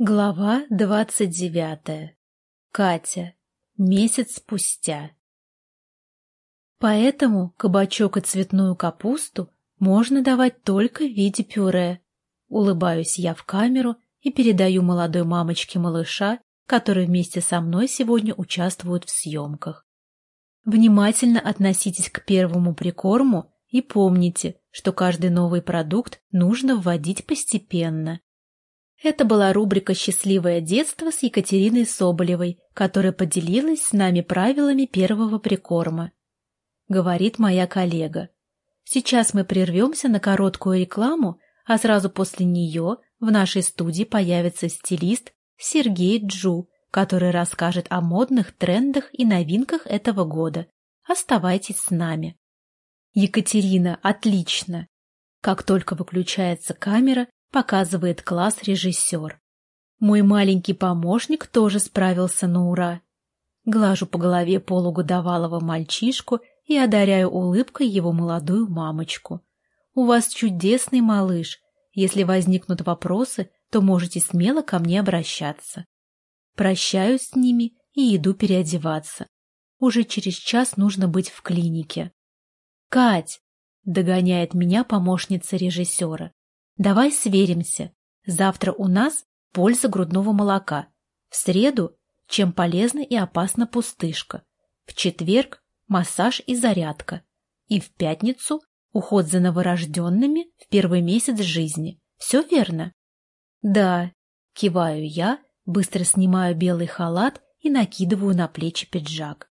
Глава двадцать девятая. Катя. Месяц спустя. Поэтому кабачок и цветную капусту можно давать только в виде пюре. Улыбаюсь я в камеру и передаю молодой мамочке малыша, который вместе со мной сегодня участвует в съемках. Внимательно относитесь к первому прикорму и помните, что каждый новый продукт нужно вводить постепенно. Это была рубрика «Счастливое детство» с Екатериной Соболевой, которая поделилась с нами правилами первого прикорма. Говорит моя коллега. Сейчас мы прервемся на короткую рекламу, а сразу после нее в нашей студии появится стилист Сергей Джу, который расскажет о модных трендах и новинках этого года. Оставайтесь с нами. Екатерина, отлично! Как только выключается камера, показывает класс режиссер. Мой маленький помощник тоже справился на ура. Глажу по голове полугодовалого мальчишку и одаряю улыбкой его молодую мамочку. «У вас чудесный малыш. Если возникнут вопросы, то можете смело ко мне обращаться». Прощаюсь с ними и иду переодеваться. Уже через час нужно быть в клинике. «Кать!» — догоняет меня помощница режиссера. Давай сверимся. Завтра у нас польза грудного молока. В среду чем полезна и опасна пустышка. В четверг массаж и зарядка. И в пятницу уход за новорожденными в первый месяц жизни. Все верно? Да, киваю я, быстро снимаю белый халат и накидываю на плечи пиджак.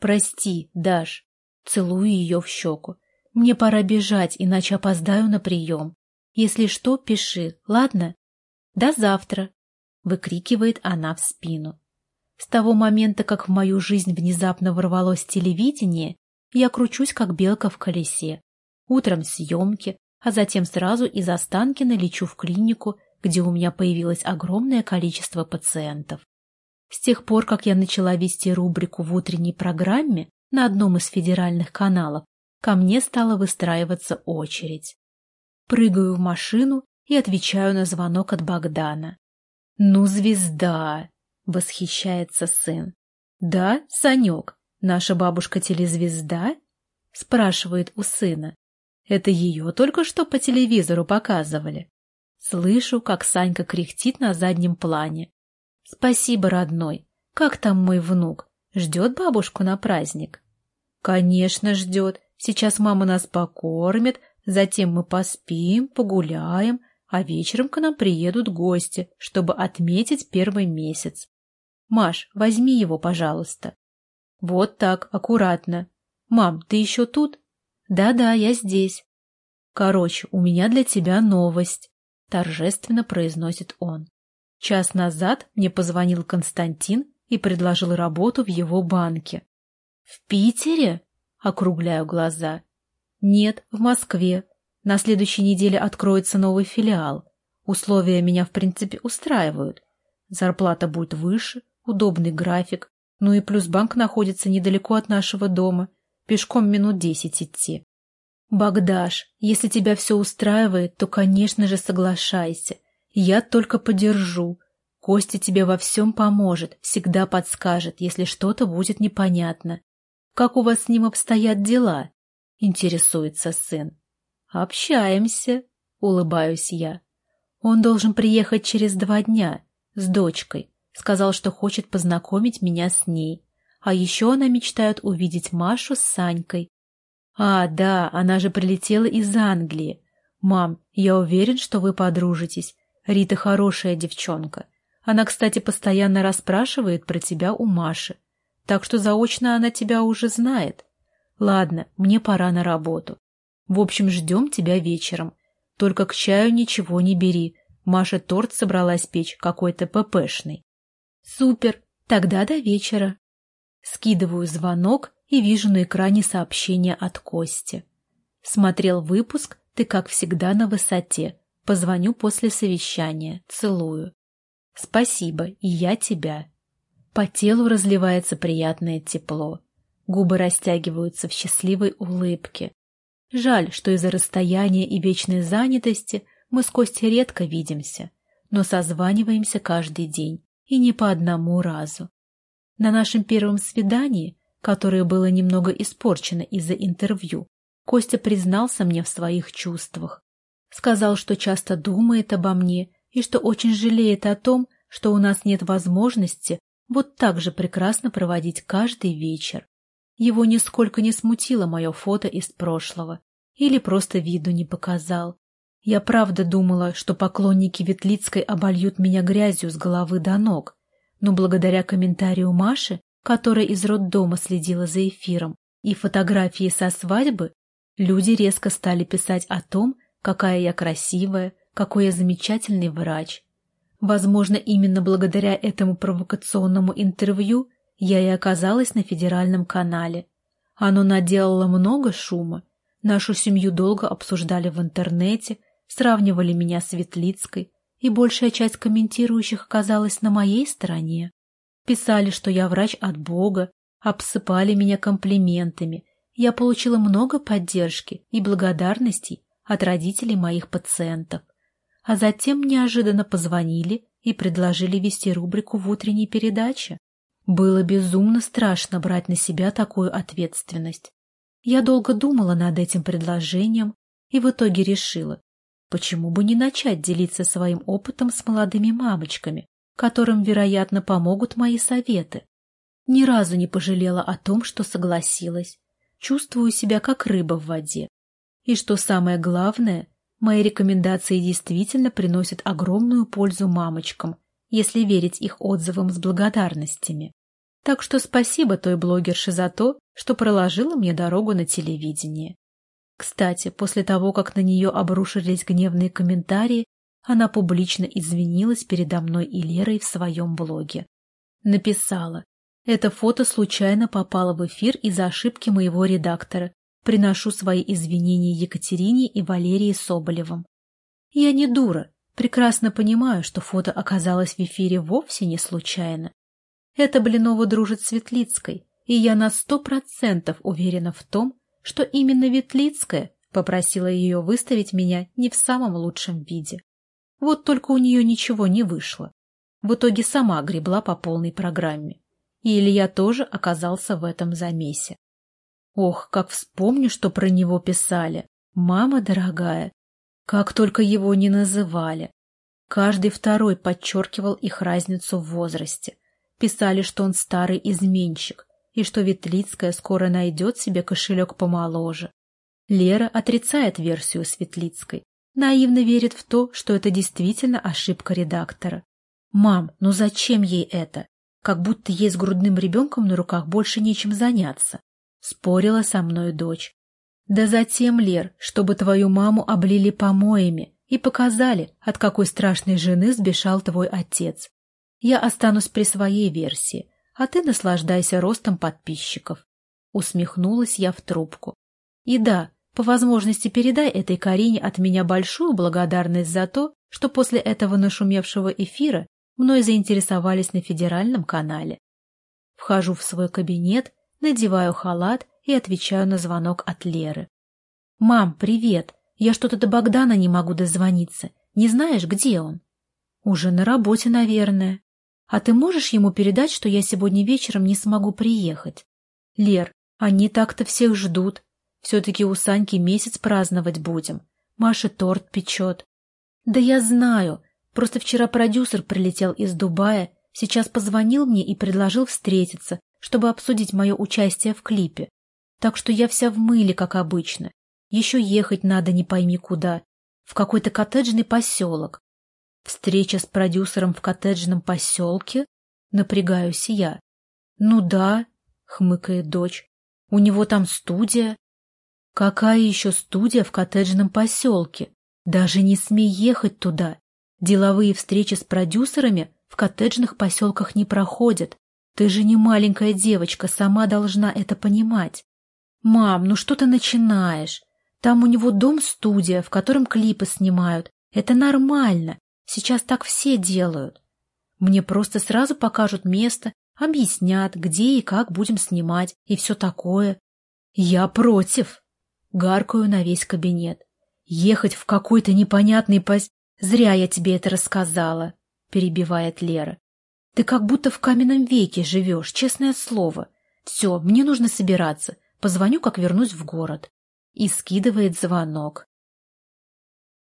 Прости, Даш, целую ее в щеку. Мне пора бежать, иначе опоздаю на прием. Если что, пиши, ладно? До завтра, выкрикивает она в спину. С того момента, как в мою жизнь внезапно ворвалось телевидение, я кручусь, как белка в колесе. Утром съемки, а затем сразу из Останкина лечу в клинику, где у меня появилось огромное количество пациентов. С тех пор, как я начала вести рубрику в утренней программе на одном из федеральных каналов, ко мне стала выстраиваться очередь. Прыгаю в машину и отвечаю на звонок от Богдана. «Ну, звезда!» — восхищается сын. «Да, Санек, наша бабушка телезвезда?» — спрашивает у сына. «Это ее только что по телевизору показывали». Слышу, как Санька кряхтит на заднем плане. «Спасибо, родной. Как там мой внук? Ждет бабушку на праздник?» «Конечно, ждет. Сейчас мама нас покормит, Затем мы поспим, погуляем, а вечером к нам приедут гости, чтобы отметить первый месяц. Маш, возьми его, пожалуйста. Вот так, аккуратно. Мам, ты еще тут? Да-да, я здесь. Короче, у меня для тебя новость, торжественно произносит он. Час назад мне позвонил Константин и предложил работу в его банке. В Питере? Округляю глаза. Нет, в Москве. На следующей неделе откроется новый филиал. Условия меня, в принципе, устраивают. Зарплата будет выше, удобный график, ну и плюс банк находится недалеко от нашего дома. Пешком минут десять идти. Богдаш, если тебя все устраивает, то, конечно же, соглашайся. Я только подержу. Костя тебе во всем поможет, всегда подскажет, если что-то будет непонятно. Как у вас с ним обстоят дела? — интересуется сын. «Общаемся», — улыбаюсь я. «Он должен приехать через два дня с дочкой. Сказал, что хочет познакомить меня с ней. А еще она мечтает увидеть Машу с Санькой. А, да, она же прилетела из Англии. Мам, я уверен, что вы подружитесь. Рита хорошая девчонка. Она, кстати, постоянно расспрашивает про тебя у Маши. Так что заочно она тебя уже знает. Ладно, мне пора на работу. В общем, ждем тебя вечером. Только к чаю ничего не бери. Маша торт собралась печь какой-то ППшный. Супер, тогда до вечера. Скидываю звонок и вижу на экране сообщение от Кости. Смотрел выпуск, ты, как всегда, на высоте. Позвоню после совещания. Целую. Спасибо, и я тебя. По телу разливается приятное тепло. Губы растягиваются в счастливой улыбке. Жаль, что из-за расстояния и вечной занятости мы с Костей редко видимся, но созваниваемся каждый день, и не по одному разу. На нашем первом свидании, которое было немного испорчено из-за интервью, Костя признался мне в своих чувствах. Сказал, что часто думает обо мне и что очень жалеет о том, что у нас нет возможности вот так же прекрасно проводить каждый вечер. Его нисколько не смутило мое фото из прошлого или просто виду не показал. Я правда думала, что поклонники Ветлицкой обольют меня грязью с головы до ног, но благодаря комментарию Маши, которая из роддома следила за эфиром, и фотографии со свадьбы, люди резко стали писать о том, какая я красивая, какой я замечательный врач. Возможно, именно благодаря этому провокационному интервью я и оказалась на федеральном канале. Оно наделало много шума. Нашу семью долго обсуждали в интернете, сравнивали меня с Ветлицкой, и большая часть комментирующих оказалась на моей стороне. Писали, что я врач от Бога, обсыпали меня комплиментами. Я получила много поддержки и благодарностей от родителей моих пациентов. А затем неожиданно позвонили и предложили вести рубрику в утренней передаче. Было безумно страшно брать на себя такую ответственность. Я долго думала над этим предложением и в итоге решила, почему бы не начать делиться своим опытом с молодыми мамочками, которым, вероятно, помогут мои советы. Ни разу не пожалела о том, что согласилась. Чувствую себя как рыба в воде. И что самое главное, мои рекомендации действительно приносят огромную пользу мамочкам, если верить их отзывам с благодарностями. Так что спасибо той блогерше за то, что проложила мне дорогу на телевидение. Кстати, после того, как на нее обрушились гневные комментарии, она публично извинилась передо мной и Лерой в своем блоге. Написала, это фото случайно попало в эфир из-за ошибки моего редактора. Приношу свои извинения Екатерине и Валерии Соболевым. Я не дура, прекрасно понимаю, что фото оказалось в эфире вовсе не случайно. Это Блинова дружит с Светлицкой, и я на сто процентов уверена в том, что именно Ветлицкая попросила ее выставить меня не в самом лучшем виде. Вот только у нее ничего не вышло. В итоге сама гребла по полной программе. И Илья тоже оказался в этом замесе. Ох, как вспомню, что про него писали. Мама дорогая, как только его не называли. Каждый второй подчеркивал их разницу в возрасте. Писали, что он старый изменщик, и что Ветлицкая скоро найдет себе кошелек помоложе. Лера отрицает версию Светлицкой, наивно верит в то, что это действительно ошибка редактора. «Мам, ну зачем ей это? Как будто ей с грудным ребенком на руках больше нечем заняться», — спорила со мной дочь. «Да затем, Лер, чтобы твою маму облили помоями и показали, от какой страшной жены сбежал твой отец. Я останусь при своей версии, а ты наслаждайся ростом подписчиков. Усмехнулась я в трубку. И да, по возможности передай этой Карине от меня большую благодарность за то, что после этого нашумевшего эфира мной заинтересовались на федеральном канале. Вхожу в свой кабинет, надеваю халат и отвечаю на звонок от Леры. «Мам, привет! Я что-то до Богдана не могу дозвониться. Не знаешь, где он?» «Уже на работе, наверное». А ты можешь ему передать, что я сегодня вечером не смогу приехать? Лер, они так-то всех ждут. Все-таки у Саньки месяц праздновать будем. Маша торт печет. Да я знаю. Просто вчера продюсер прилетел из Дубая, сейчас позвонил мне и предложил встретиться, чтобы обсудить мое участие в клипе. Так что я вся в мыле, как обычно. Еще ехать надо не пойми куда. В какой-то коттеджный поселок. Встреча с продюсером в коттеджном поселке? Напрягаюсь я. Ну да, хмыкает дочь. У него там студия. Какая еще студия в коттеджном поселке? Даже не смей ехать туда. Деловые встречи с продюсерами в коттеджных поселках не проходят. Ты же не маленькая девочка, сама должна это понимать. Мам, ну что ты начинаешь? Там у него дом-студия, в котором клипы снимают. Это нормально. Сейчас так все делают. Мне просто сразу покажут место, объяснят, где и как будем снимать, и все такое. Я против. Гаркаю на весь кабинет. Ехать в какой-то непонятный пос... Зря я тебе это рассказала, перебивает Лера. Ты как будто в каменном веке живешь, честное слово. Все, мне нужно собираться. Позвоню, как вернусь в город. И скидывает звонок.